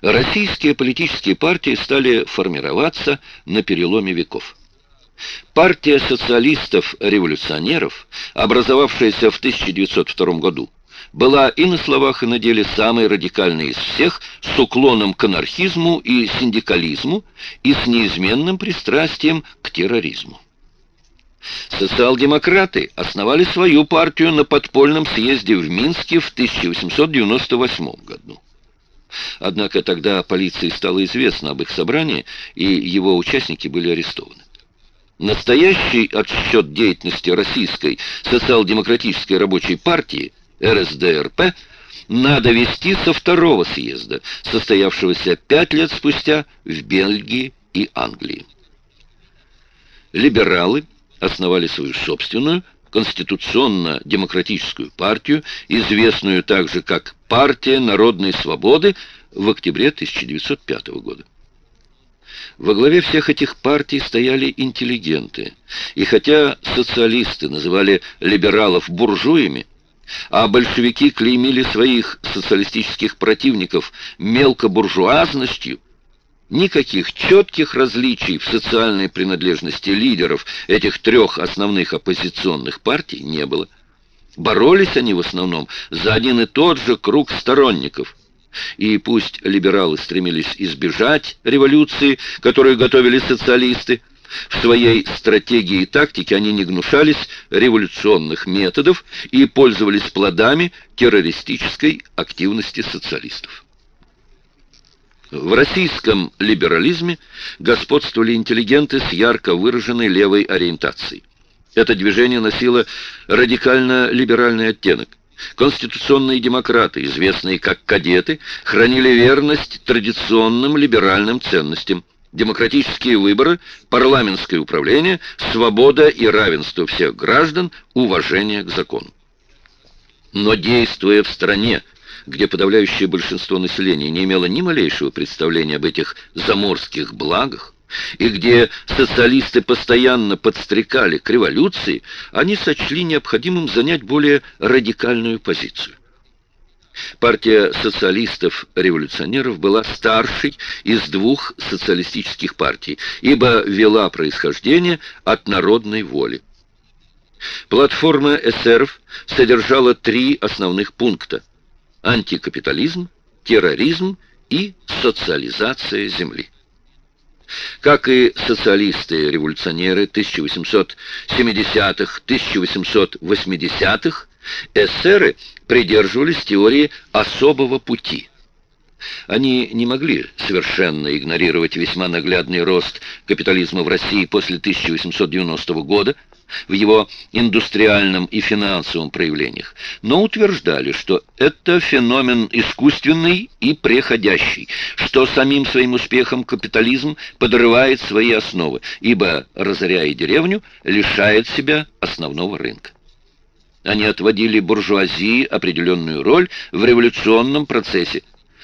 Российские политические партии стали формироваться на переломе веков. Партия социалистов-революционеров, образовавшаяся в 1902 году, была и на словах, и на деле самой радикальной из всех, с уклоном к анархизму и синдикализму и с неизменным пристрастием к терроризму. Социал-демократы основали свою партию на подпольном съезде в Минске в 1898 году. Однако тогда полиции стало известно об их собрании, и его участники были арестованы. Настоящий отсчет деятельности Российской социал-демократической рабочей партии РСДРП надо вести со второго съезда, состоявшегося пять лет спустя в Бельгии и Англии. Либералы основали свою собственную конституционно-демократическую партию, известную также как Партия народной свободы в октябре 1905 года. Во главе всех этих партий стояли интеллигенты, и хотя социалисты называли либералов буржуями, а большевики клеймили своих социалистических противников мелкобуржуазностью, Никаких четких различий в социальной принадлежности лидеров этих трех основных оппозиционных партий не было. Боролись они в основном за один и тот же круг сторонников. И пусть либералы стремились избежать революции, которую готовили социалисты, в своей стратегии и тактике они не гнушались революционных методов и пользовались плодами террористической активности социалистов. В российском либерализме господствовали интеллигенты с ярко выраженной левой ориентацией. Это движение носило радикально-либеральный оттенок. Конституционные демократы, известные как кадеты, хранили верность традиционным либеральным ценностям. Демократические выборы, парламентское управление, свобода и равенство всех граждан, уважение к закону. Но действуя в стране, где подавляющее большинство населения не имело ни малейшего представления об этих заморских благах, и где социалисты постоянно подстрекали к революции, они сочли необходимым занять более радикальную позицию. Партия социалистов-революционеров была старшей из двух социалистических партий, ибо вела происхождение от народной воли. Платформа эсеров содержала три основных пункта антикапитализм, терроризм и социализация земли. Как и социалисты-революционеры 1870-х, 1880-х, эсеры придерживались теории особого пути. Они не могли совершенно игнорировать весьма наглядный рост капитализма в России после 1890 года, в его индустриальном и финансовом проявлениях, но утверждали, что это феномен искусственный и преходящий, что самим своим успехом капитализм подрывает свои основы, ибо, разоряя деревню, лишает себя основного рынка. Они отводили буржуазии определенную роль в революционном процессе,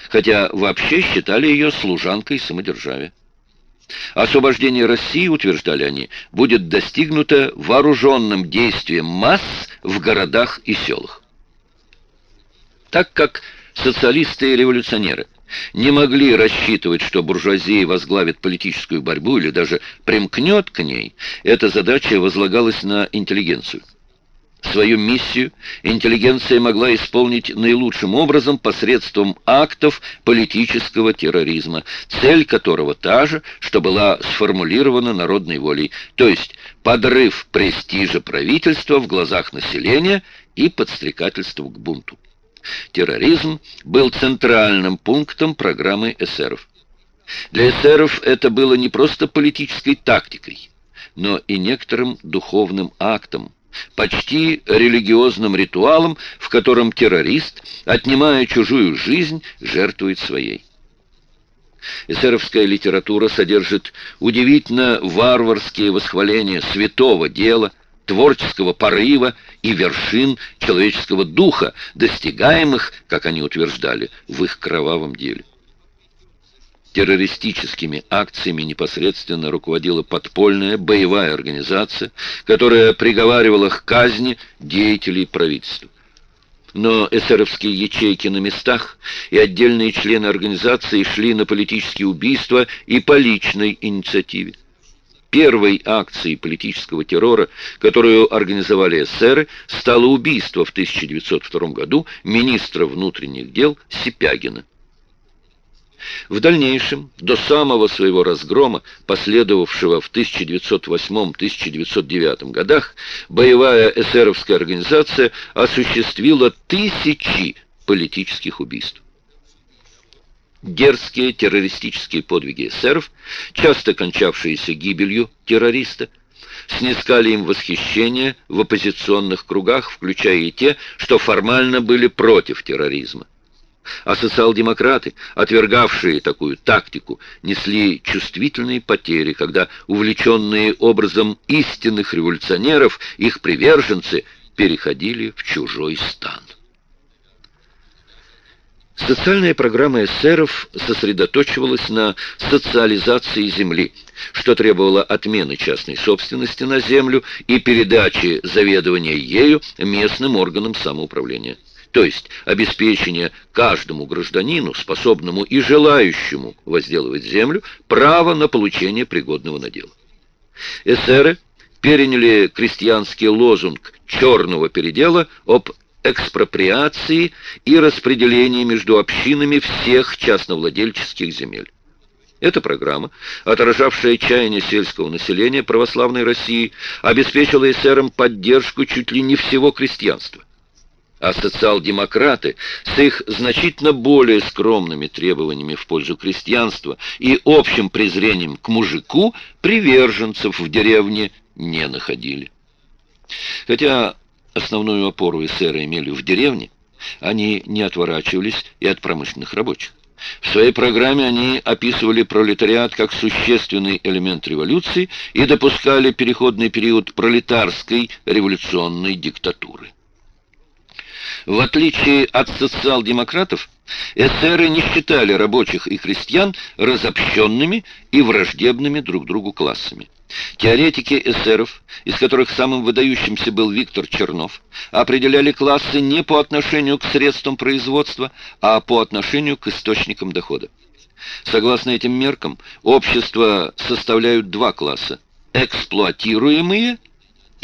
хотя вообще считали ее служанкой самодержавия. Освобождение России, утверждали они, будет достигнуто вооруженным действием масс в городах и селах. Так как социалисты и революционеры не могли рассчитывать, что буржуазия возглавит политическую борьбу или даже примкнет к ней, эта задача возлагалась на интеллигенцию. Свою миссию интеллигенция могла исполнить наилучшим образом посредством актов политического терроризма, цель которого та же, что была сформулирована народной волей, то есть подрыв престижа правительства в глазах населения и подстрекательство к бунту. Терроризм был центральным пунктом программы эсеров. Для эсеров это было не просто политической тактикой, но и некоторым духовным актом, почти религиозным ритуалом, в котором террорист, отнимая чужую жизнь, жертвует своей. Эсеровская литература содержит удивительно варварские восхваления святого дела, творческого порыва и вершин человеческого духа, достигаемых, как они утверждали, в их кровавом деле террористическими акциями непосредственно руководила подпольная боевая организация, которая приговаривала к казни деятелей правительства. Но эсеровские ячейки на местах и отдельные члены организации шли на политические убийства и по личной инициативе. Первой акцией политического террора, которую организовали эсеры, стало убийство в 1902 году министра внутренних дел Сипягина. В дальнейшем, до самого своего разгрома, последовавшего в 1908-1909 годах, боевая эсеровская организация осуществила тысячи политических убийств. Дерзкие террористические подвиги эсеров, часто кончавшиеся гибелью террориста, снискали им восхищение в оппозиционных кругах, включая и те, что формально были против терроризма. А социал-демократы, отвергавшие такую тактику, несли чувствительные потери, когда увлеченные образом истинных революционеров, их приверженцы, переходили в чужой стан. Социальная программа эсеров сосредоточивалась на социализации земли, что требовало отмены частной собственности на землю и передачи заведования ею местным органам самоуправления. То есть обеспечение каждому гражданину, способному и желающему возделывать землю, право на получение пригодного надела. Эсеры переняли крестьянский лозунг черного передела об экспроприации и распределении между общинами всех частновладельческих земель. Эта программа, отражавшая чаяние сельского населения православной России, обеспечила эсерам поддержку чуть ли не всего крестьянства. А социал-демократы с их значительно более скромными требованиями в пользу крестьянства и общим презрением к мужику приверженцев в деревне не находили. Хотя основную опору эсеры имели в деревне, они не отворачивались и от промышленных рабочих. В своей программе они описывали пролетариат как существенный элемент революции и допускали переходный период пролетарской революционной диктатуры. В отличие от социал-демократов, эсеры не считали рабочих и крестьян разобщенными и враждебными друг другу классами. Теоретики эсеров, из которых самым выдающимся был Виктор Чернов, определяли классы не по отношению к средствам производства, а по отношению к источникам дохода. Согласно этим меркам, общество составляют два класса – эксплуатируемые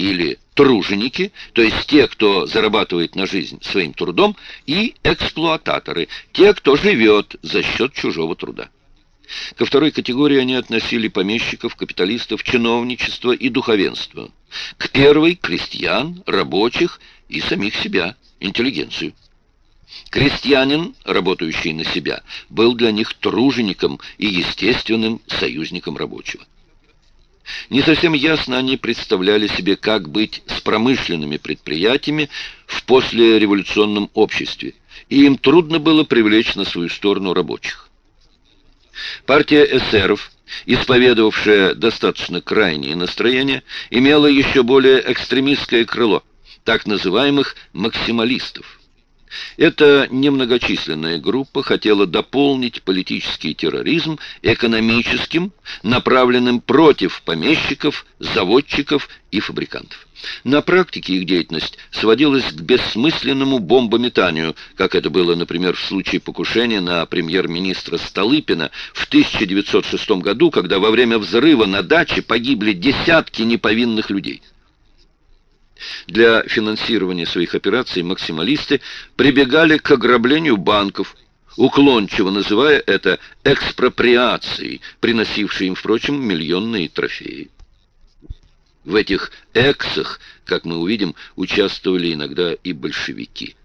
или труженики, то есть те, кто зарабатывает на жизнь своим трудом, и эксплуататоры, те, кто живет за счет чужого труда. Ко второй категории они относили помещиков, капиталистов, чиновничество и духовенство. К первой – крестьян, рабочих и самих себя, интеллигенцию. Крестьянин, работающий на себя, был для них тружеником и естественным союзником рабочего. Не совсем ясно они представляли себе, как быть с промышленными предприятиями в послереволюционном обществе, и им трудно было привлечь на свою сторону рабочих. Партия эсеров, исповедовавшая достаточно крайние настроения, имела еще более экстремистское крыло, так называемых максималистов. Эта немногочисленная группа хотела дополнить политический терроризм экономическим, направленным против помещиков, заводчиков и фабрикантов. На практике их деятельность сводилась к бессмысленному бомбометанию, как это было, например, в случае покушения на премьер-министра Столыпина в 1906 году, когда во время взрыва на даче погибли десятки неповинных людей. Для финансирования своих операций максималисты прибегали к ограблению банков, уклончиво называя это экспроприацией, приносившей им, впрочем, миллионные трофеи. В этих эксах, как мы увидим, участвовали иногда и большевики.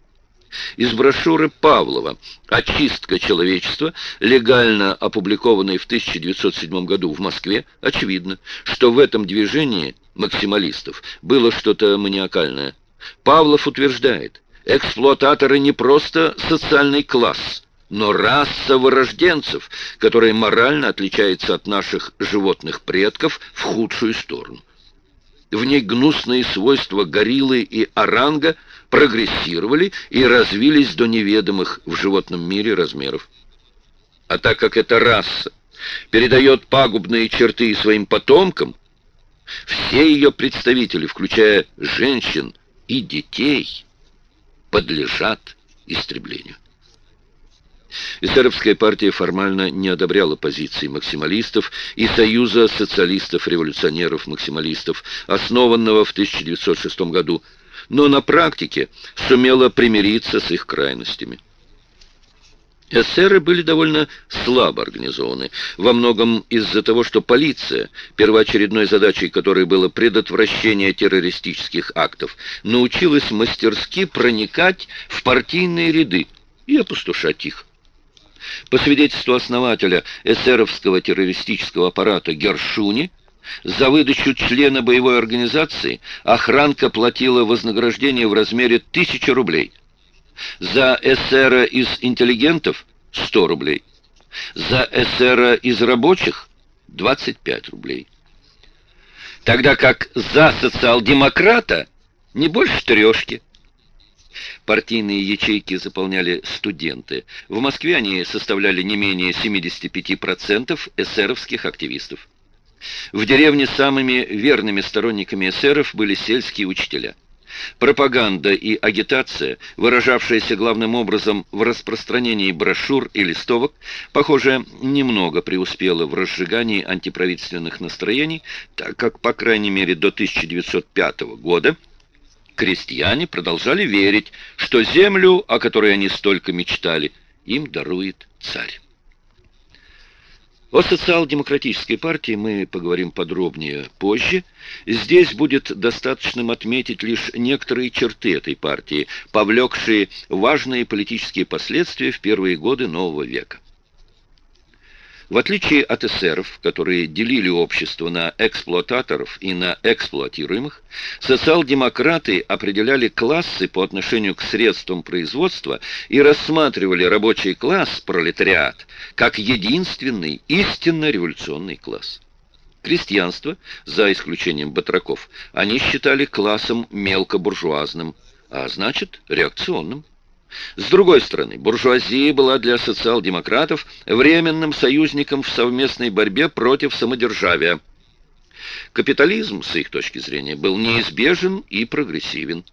Из брошюры Павлова «Очистка человечества», легально опубликованной в 1907 году в Москве, очевидно, что в этом движении максималистов было что-то маниакальное. Павлов утверждает, эксплуататоры не просто социальный класс, но раса вырожденцев, которая морально отличается от наших животных предков в худшую сторону. В ней гнусные свойства гориллы и оранга прогрессировали и развились до неведомых в животном мире размеров. А так как эта раса передает пагубные черты своим потомкам, все ее представители, включая женщин и детей, подлежат истреблению. Эсеровская партия формально не одобряла позиции максималистов и Союза социалистов-революционеров-максималистов, основанного в 1906 году, но на практике сумела примириться с их крайностями. Эсеры были довольно слабо организованы, во многом из-за того, что полиция, первоочередной задачей которой было предотвращение террористических актов, научилась мастерски проникать в партийные ряды и опустошать их. По свидетельству основателя эсеровского террористического аппарата Гершуни, за выдачу члена боевой организации охранка платила вознаграждение в размере тысячи рублей. За эсера из интеллигентов – 100 рублей. За эсера из рабочих – 25 рублей. Тогда как за социал-демократа не больше трешки. Партийные ячейки заполняли студенты. В Москве они составляли не менее 75% эсеровских активистов. В деревне самыми верными сторонниками эсеров были сельские учителя. Пропаганда и агитация, выражавшаяся главным образом в распространении брошюр и листовок, похоже, немного преуспела в разжигании антиправительственных настроений, так как, по крайней мере, до 1905 года крестьяне продолжали верить, что землю, о которой они столько мечтали, им дарует царь. О социал-демократической партии мы поговорим подробнее позже. Здесь будет достаточным отметить лишь некоторые черты этой партии, повлекшие важные политические последствия в первые годы нового века. В отличие от эсеров, которые делили общество на эксплуататоров и на эксплуатируемых, социал-демократы определяли классы по отношению к средствам производства и рассматривали рабочий класс, пролетариат, как единственный истинно революционный класс. Крестьянство, за исключением батраков, они считали классом мелкобуржуазным, а значит реакционным. С другой стороны, буржуазия была для социал-демократов временным союзником в совместной борьбе против самодержавия. Капитализм, с их точки зрения, был неизбежен и прогрессивен.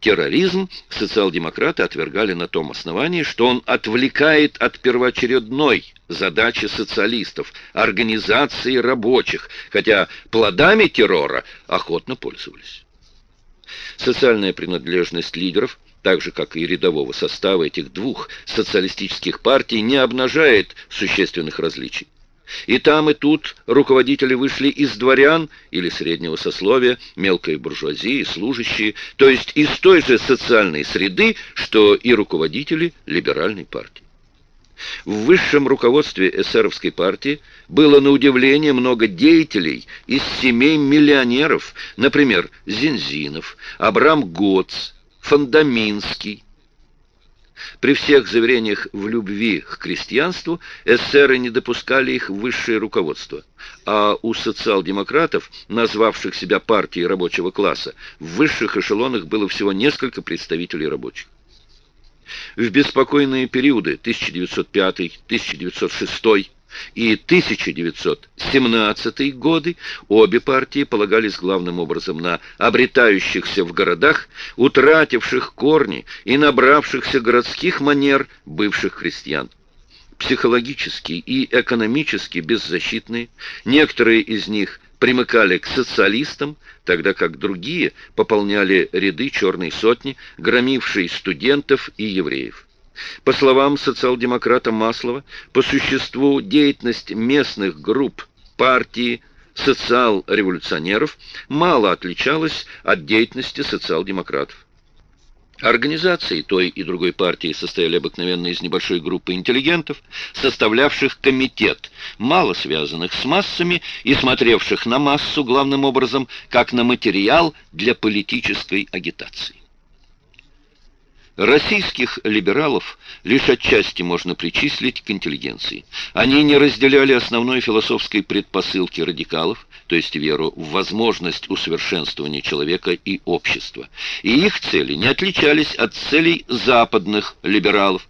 Терроризм социал-демократы отвергали на том основании, что он отвлекает от первоочередной задачи социалистов, организации рабочих, хотя плодами террора охотно пользовались. Социальная принадлежность лидеров – так же, как и рядового состава этих двух социалистических партий, не обнажает существенных различий. И там, и тут руководители вышли из дворян или среднего сословия, мелкой буржуазии, служащие, то есть из той же социальной среды, что и руководители либеральной партии. В высшем руководстве эсеровской партии было на удивление много деятелей из семей миллионеров, например, Зинзинов, Абрам Гоц, Фандаминский. При всех заверениях в любви к крестьянству эсеры не допускали их в высшее руководство, а у социал-демократов, назвавших себя партией рабочего класса, в высших эшелонах было всего несколько представителей рабочих. В беспокойные периоды 1905-1906 и 1917 годы обе партии полагались главным образом на обретающихся в городах, утративших корни и набравшихся городских манер бывших христиан. Психологически и экономически беззащитные, некоторые из них примыкали к социалистам, тогда как другие пополняли ряды черной сотни, громившей студентов и евреев. По словам социал-демократа Маслова, по существу деятельность местных групп партии социал-революционеров мало отличалась от деятельности социал-демократов. Организации той и другой партии состояли обыкновенно из небольшой группы интеллигентов, составлявших комитет, мало связанных с массами и смотревших на массу главным образом как на материал для политической агитации. Российских либералов лишь отчасти можно причислить к интеллигенции. Они не разделяли основной философской предпосылки радикалов, то есть веру в возможность усовершенствования человека и общества. И их цели не отличались от целей западных либералов.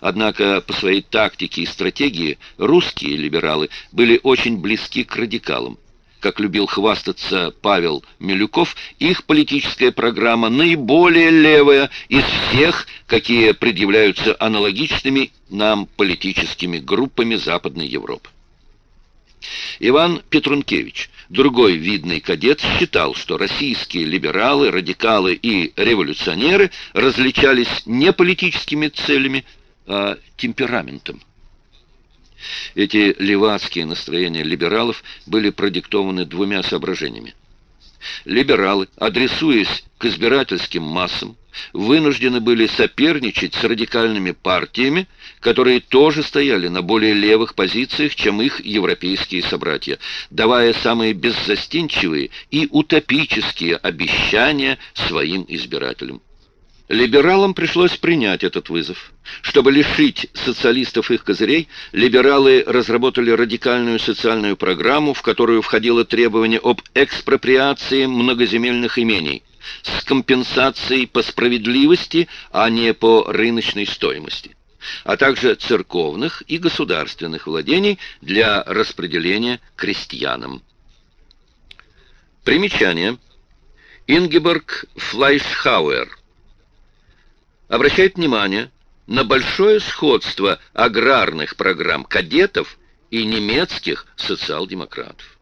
Однако по своей тактике и стратегии русские либералы были очень близки к радикалам. Как любил хвастаться Павел Милюков, их политическая программа наиболее левая из всех, какие предъявляются аналогичными нам политическими группами Западной Европы. Иван Петрункевич, другой видный кадет, считал, что российские либералы, радикалы и революционеры различались не политическими целями, а темпераментом. Эти левацкие настроения либералов были продиктованы двумя соображениями. Либералы, адресуясь к избирательским массам, вынуждены были соперничать с радикальными партиями, которые тоже стояли на более левых позициях, чем их европейские собратья, давая самые беззастенчивые и утопические обещания своим избирателям. Либералам пришлось принять этот вызов. Чтобы лишить социалистов их козырей, либералы разработали радикальную социальную программу, в которую входило требование об экспроприации многоземельных имений с компенсацией по справедливости, а не по рыночной стоимости, а также церковных и государственных владений для распределения крестьянам. Примечание. Ингеборг Флайшхауэр обращает внимание на большое сходство аграрных программ кадетов и немецких социал-демократов.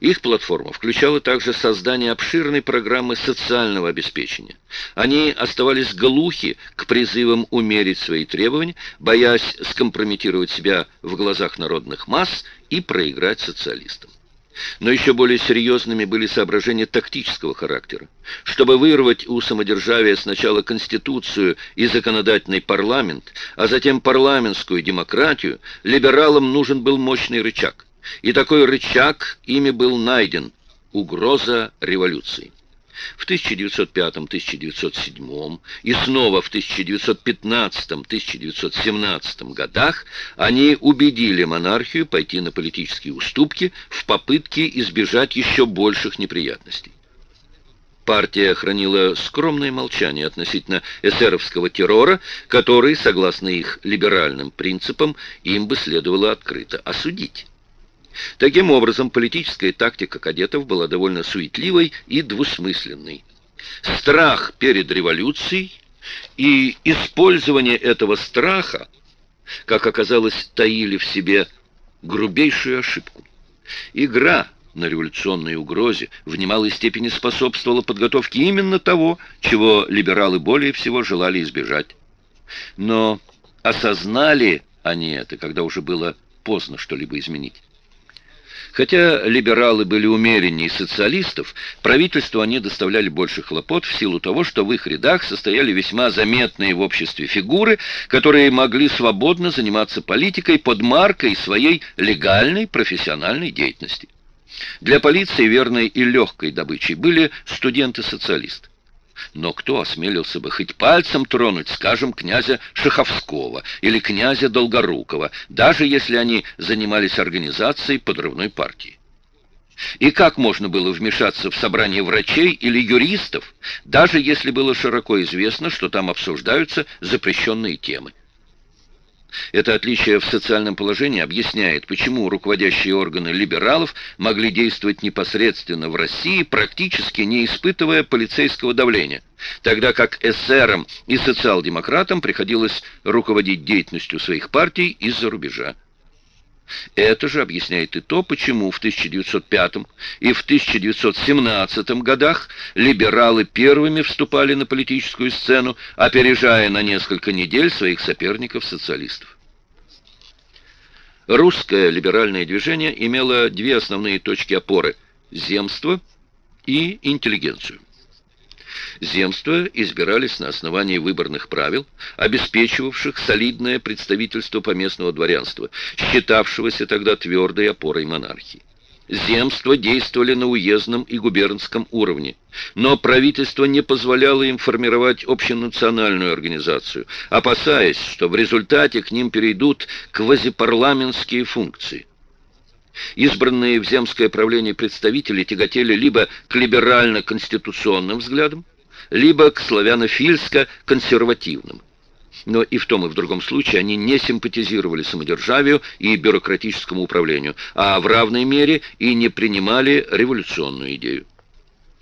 Их платформа включала также создание обширной программы социального обеспечения. Они оставались глухи к призывам умерить свои требования, боясь скомпрометировать себя в глазах народных масс и проиграть социалистам. Но еще более серьезными были соображения тактического характера. Чтобы вырвать у самодержавия сначала Конституцию и законодательный парламент, а затем парламентскую демократию, либералам нужен был мощный рычаг. И такой рычаг ими был найден – угроза революции. В 1905-1907 и снова в 1915-1917 годах они убедили монархию пойти на политические уступки в попытке избежать еще больших неприятностей. Партия хранила скромное молчание относительно эсеровского террора, который, согласно их либеральным принципам, им бы следовало открыто осудить. Таким образом, политическая тактика кадетов была довольно суетливой и двусмысленной. Страх перед революцией и использование этого страха, как оказалось, таили в себе грубейшую ошибку. Игра на революционной угрозе в немалой степени способствовала подготовке именно того, чего либералы более всего желали избежать. Но осознали они это, когда уже было поздно что-либо изменить. Хотя либералы были умереннее социалистов, правительству они доставляли больше хлопот в силу того, что в их рядах состояли весьма заметные в обществе фигуры, которые могли свободно заниматься политикой под маркой своей легальной профессиональной деятельности. Для полиции верной и легкой добычей были студенты-социалисты. Но кто осмелился бы хоть пальцем тронуть, скажем, князя Шаховского или князя Долгорукова, даже если они занимались организацией подрывной партии? И как можно было вмешаться в собрание врачей или юристов, даже если было широко известно, что там обсуждаются запрещенные темы? Это отличие в социальном положении объясняет, почему руководящие органы либералов могли действовать непосредственно в России, практически не испытывая полицейского давления, тогда как эсерам и социал-демократам приходилось руководить деятельностью своих партий из-за рубежа. Это же объясняет и то, почему в 1905 и в 1917 годах либералы первыми вступали на политическую сцену, опережая на несколько недель своих соперников-социалистов. Русское либеральное движение имело две основные точки опоры – земство и интеллигенцию. Земства избирались на основании выборных правил, обеспечивавших солидное представительство поместного дворянства, считавшегося тогда твердой опорой монархии. Земства действовали на уездном и губернском уровне, но правительство не позволяло им формировать общенациональную организацию, опасаясь, что в результате к ним перейдут квазипарламентские функции. Избранные в земское правление представители тяготели либо к либерально-конституционным взглядам, либо к славянофильско-консервативным. но и в том и в другом случае они не симпатизировали самодержавию и бюрократическому управлению, а в равной мере и не принимали революционную идею.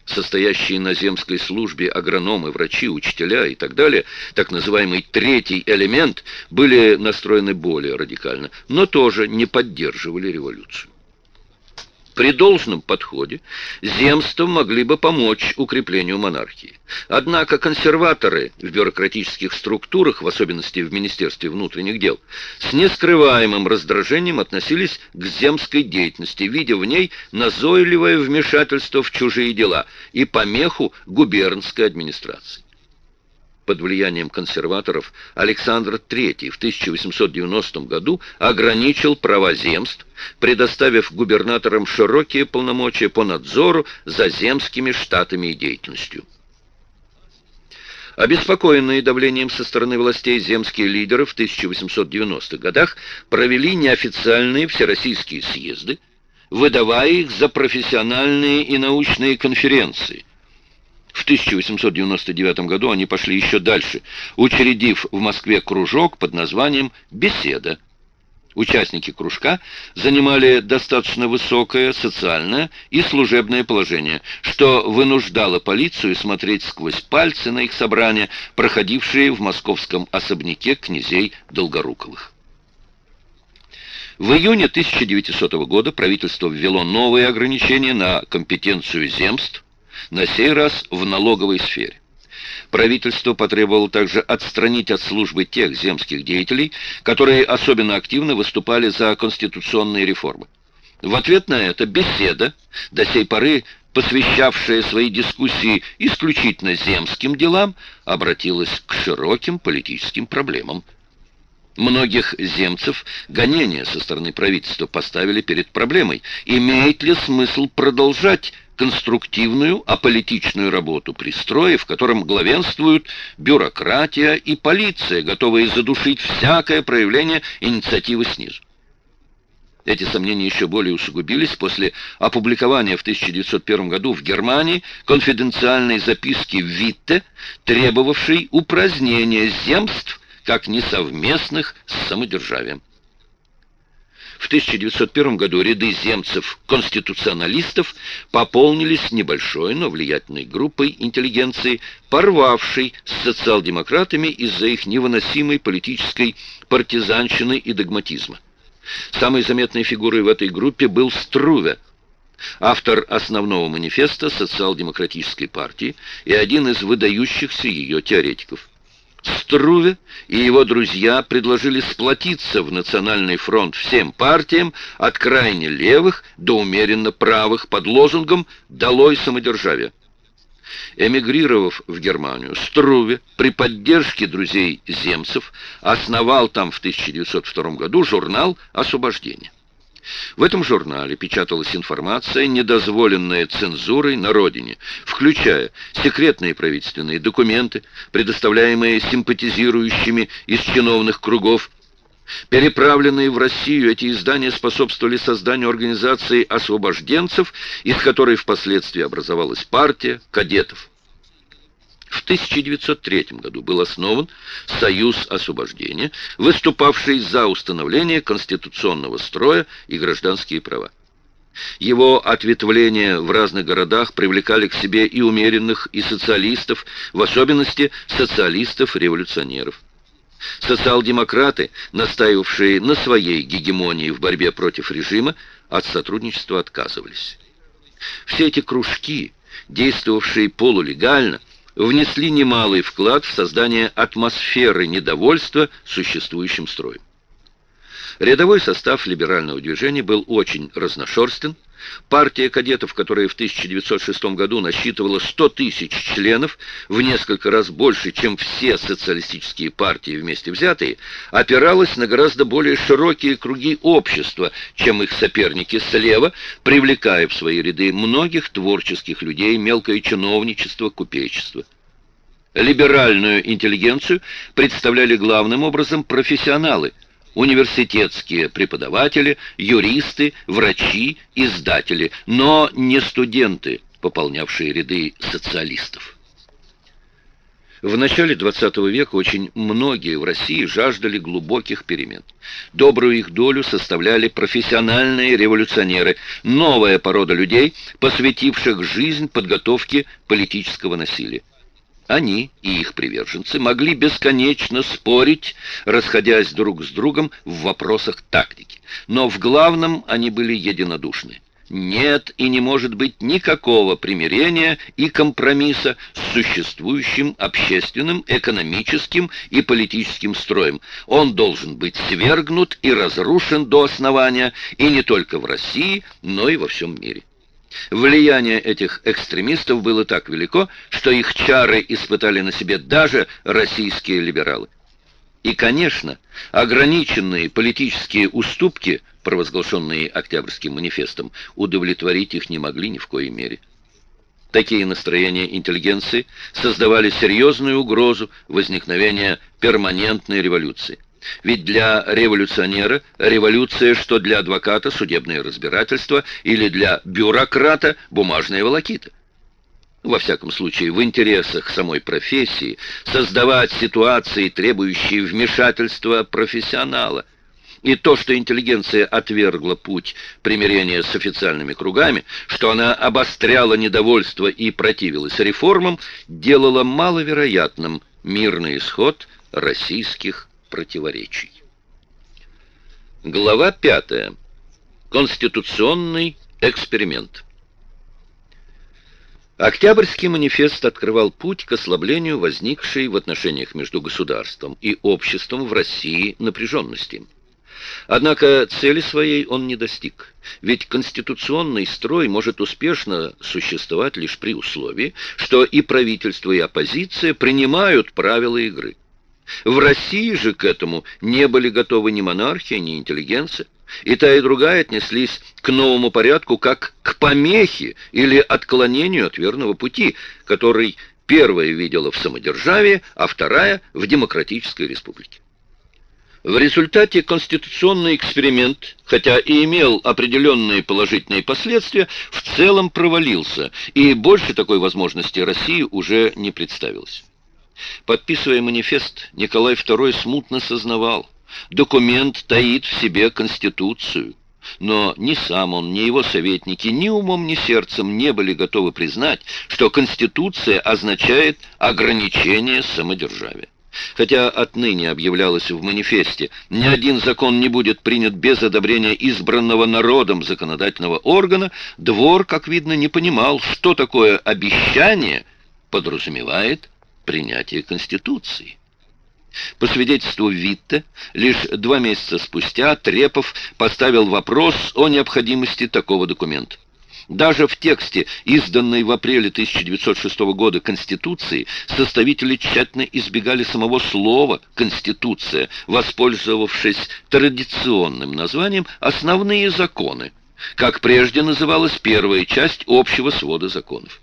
Состоящие на земской службе агрономы, врачи, учителя и так далее, так называемый третий элемент, были настроены более радикально, но тоже не поддерживали революцию. При должном подходе земства могли бы помочь укреплению монархии. Однако консерваторы в бюрократических структурах, в особенности в Министерстве внутренних дел, с нескрываемым раздражением относились к земской деятельности, видя в ней назойливое вмешательство в чужие дела и помеху губернской администрации под влиянием консерваторов Александр III в 1890 году ограничил права земств, предоставив губернаторам широкие полномочия по надзору за земскими штатами и деятельностью. Обеспокоенные давлением со стороны властей земские лидеры в 1890-х годах провели неофициальные всероссийские съезды, выдавая их за профессиональные и научные конференции – в 1899 году они пошли еще дальше, учредив в Москве кружок под названием «Беседа». Участники кружка занимали достаточно высокое социальное и служебное положение, что вынуждало полицию смотреть сквозь пальцы на их собрания, проходившие в московском особняке князей Долгоруковых. В июне 1900 года правительство ввело новые ограничения на компетенцию земств, на сей раз в налоговой сфере. Правительство потребовало также отстранить от службы тех земских деятелей, которые особенно активно выступали за конституционные реформы. В ответ на это беседа, до сей поры посвящавшая свои дискуссии исключительно земским делам, обратилась к широким политическим проблемам. Многих земцев гонения со стороны правительства поставили перед проблемой, имеет ли смысл продолжать конструктивную аполитичную работу при строе, в котором главенствуют бюрократия и полиция, готовые задушить всякое проявление инициативы снизу. Эти сомнения еще более усугубились после опубликования в 1901 году в Германии конфиденциальной записки Витте, требовавшей упразднения земств как несовместных с самодержавием. В 1901 году ряды земцев-конституционалистов пополнились небольшой, но влиятельной группой интеллигенции, порвавшей с социал-демократами из-за их невыносимой политической партизанщины и догматизма. Самой заметной фигурой в этой группе был Струве, автор основного манифеста социал-демократической партии и один из выдающихся ее теоретиков. Струве и его друзья предложили сплотиться в Национальный фронт всем партиям, от крайне левых до умеренно правых, под лозунгом «Долой самодержавие». Эмигрировав в Германию, Струве при поддержке друзей земцев основал там в 1902 году журнал «Освобождение». В этом журнале печаталась информация, недозволенная цензурой на родине, включая секретные правительственные документы, предоставляемые симпатизирующими из чиновных кругов. Переправленные в Россию эти издания способствовали созданию организации освобожденцев, из которой впоследствии образовалась партия кадетов. В 1903 году был основан Союз освобождения, выступавший за установление конституционного строя и гражданские права. Его ответвления в разных городах привлекали к себе и умеренных, и социалистов, в особенности социалистов-революционеров. Социал-демократы, настаивавшие на своей гегемонии в борьбе против режима, от сотрудничества отказывались. Все эти кружки, действовавшие полулегально, внесли немалый вклад в создание атмосферы недовольства существующим строем. Рядовой состав либерального движения был очень разношерстен. Партия кадетов, которая в 1906 году насчитывала 100 тысяч членов, в несколько раз больше, чем все социалистические партии вместе взятые, опиралась на гораздо более широкие круги общества, чем их соперники слева, привлекая в свои ряды многих творческих людей, мелкое чиновничество, купечество. Либеральную интеллигенцию представляли главным образом профессионалы – университетские преподаватели, юристы, врачи, издатели, но не студенты, пополнявшие ряды социалистов. В начале XX века очень многие в России жаждали глубоких перемен. Добрую их долю составляли профессиональные революционеры, новая порода людей, посвятивших жизнь подготовке политического насилия. Они и их приверженцы могли бесконечно спорить, расходясь друг с другом в вопросах тактики. Но в главном они были единодушны. Нет и не может быть никакого примирения и компромисса с существующим общественным, экономическим и политическим строем. Он должен быть свергнут и разрушен до основания, и не только в России, но и во всем мире. Влияние этих экстремистов было так велико, что их чары испытали на себе даже российские либералы. И, конечно, ограниченные политические уступки, провозглашенные Октябрьским манифестом, удовлетворить их не могли ни в коей мере. Такие настроения интеллигенции создавали серьезную угрозу возникновения перманентной революции. Ведь для революционера революция, что для адвоката судебное разбирательство или для бюрократа бумажная волокита. Во всяком случае, в интересах самой профессии создавать ситуации, требующие вмешательства профессионала. И то, что интеллигенция отвергла путь примирения с официальными кругами, что она обостряла недовольство и противилась реформам, делало маловероятным мирный исход российских противоречий. Глава 5. Конституционный эксперимент. Октябрьский манифест открывал путь к ослаблению возникшей в отношениях между государством и обществом в России напряженности. Однако цели своей он не достиг, ведь конституционный строй может успешно существовать лишь при условии, что и правительство, и оппозиция принимают правила игры. В России же к этому не были готовы ни монархия, ни интеллигенция. И та, и другая отнеслись к новому порядку как к помехе или отклонению от верного пути, который первая видела в самодержавии, а вторая — в демократической республике. В результате конституционный эксперимент, хотя и имел определенные положительные последствия, в целом провалился, и больше такой возможности России уже не представилось. Подписывая манифест, Николай II смутно сознавал, документ таит в себе Конституцию. Но ни сам он, ни его советники ни умом, ни сердцем не были готовы признать, что Конституция означает ограничение самодержавия. Хотя отныне объявлялось в манифесте, ни один закон не будет принят без одобрения избранного народом законодательного органа, двор, как видно, не понимал, что такое обещание подразумевает принятия Конституции. По свидетельству Витте, лишь два месяца спустя Трепов поставил вопрос о необходимости такого документа. Даже в тексте, изданной в апреле 1906 года Конституции, составители тщательно избегали самого слова «Конституция», воспользовавшись традиционным названием «Основные законы», как прежде называлась первая часть общего свода законов.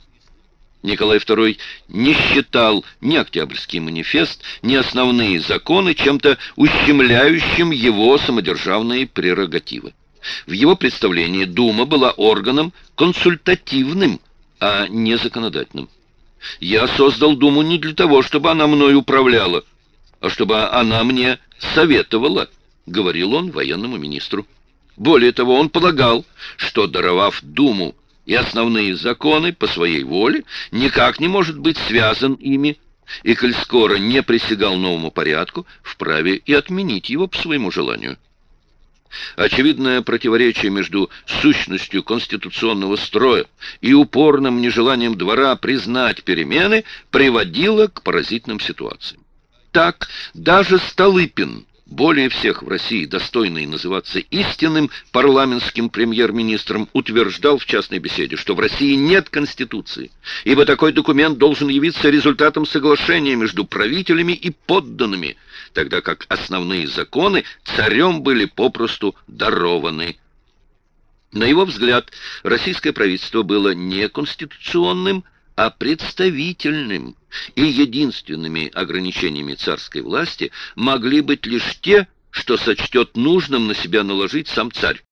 Николай II не считал ни Октябрьский манифест, ни основные законы чем-то ущемляющим его самодержавные прерогативы. В его представлении Дума была органом консультативным, а не законодательным. «Я создал Думу не для того, чтобы она мной управляла, а чтобы она мне советовала», — говорил он военному министру. Более того, он полагал, что, даровав Думу и основные законы по своей воле никак не может быть связан ими, и, коль скоро не присягал новому порядку, вправе и отменить его по своему желанию. Очевидное противоречие между сущностью конституционного строя и упорным нежеланием двора признать перемены приводило к поразительным ситуациям. Так, даже Столыпин более всех в России достойный называться истинным парламентским премьер-министром, утверждал в частной беседе, что в России нет Конституции, ибо такой документ должен явиться результатом соглашения между правителями и подданными, тогда как основные законы царем были попросту дарованы. На его взгляд, российское правительство было не конституционным, а представительным, и единственными ограничениями царской власти могли быть лишь те, что сочтет нужным на себя наложить сам царь.